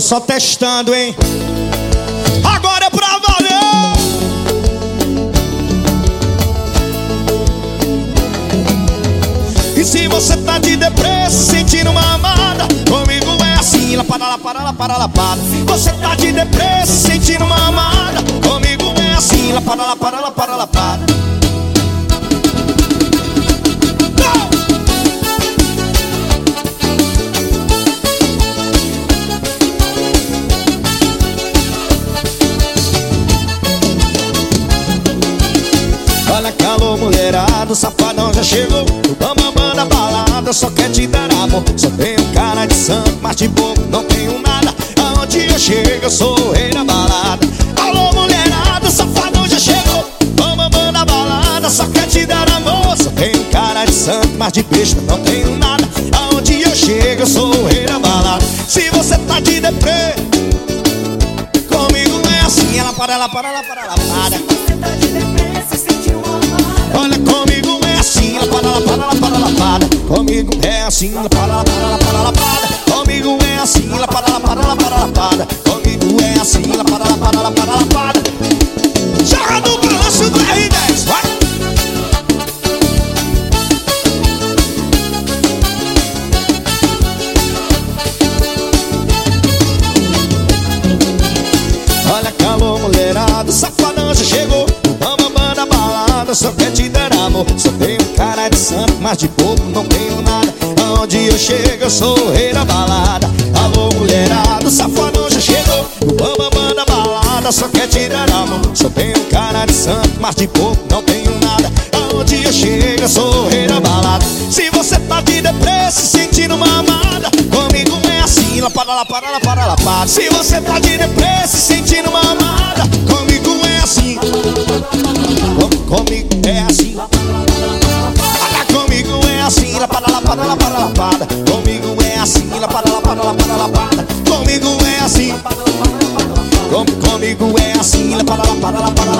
só testando, hein? Agora é pra valer! E se você tá de depressa, sentindo uma amada Comigo é assim, lá para lá, para lá, para lá, para Você tá de depressa, sentindo uma amada Comigo é assim, lá para lá, para lá, para lá, para Olha calor, mulherada, o safadão já chegou. O bambambam da balada só quer te dar amor. Só tenho cara de santo, mas de bobo não tenho nada. Aonde eu chego eu sou o rei da balada. Alô, mulherada, o safadão já chegou. Bambambam da balada só quer te dar amor. Só tenho cara de santo, mas de besta não tenho nada. Aonde eu chego eu sou o rei da balada. Se você tá de deprê Comigo não é assim, ela para, ela para, ela para, ela para Comigo é assim, ela para, ela para, ela para, ela para. Comigo é assim, ela para, ela para, ela para, ela para. Comigo é assim, ela para, ela para, ela para, ela para. Joga no balanço do R10, vai! Olha calor, mulherada, safadão já chegou. Bambambam da balada só quer te dar amor. Só de mas de bobo não tenho nada. Aonde eu chego eu sou o rei da balada. Alô, mulherada, o safadão já chegou. O bambambam da balada só quer te dar amor Só tenho cara de santo, mas de bobo não tenho nada. Aonde eu chego eu sou o rei da balada. Se você tá de depressa, sentindo uma amada Comigo é assim, lá para lá, para lá, para lá, para Se você tá de depressa, sentindo uma amada lá, para lá, para lá, para Comigo é assim, lá, para lá, para lá, para lá, Comigo é assim. Comigo é assim, lá, para lá, para lá, para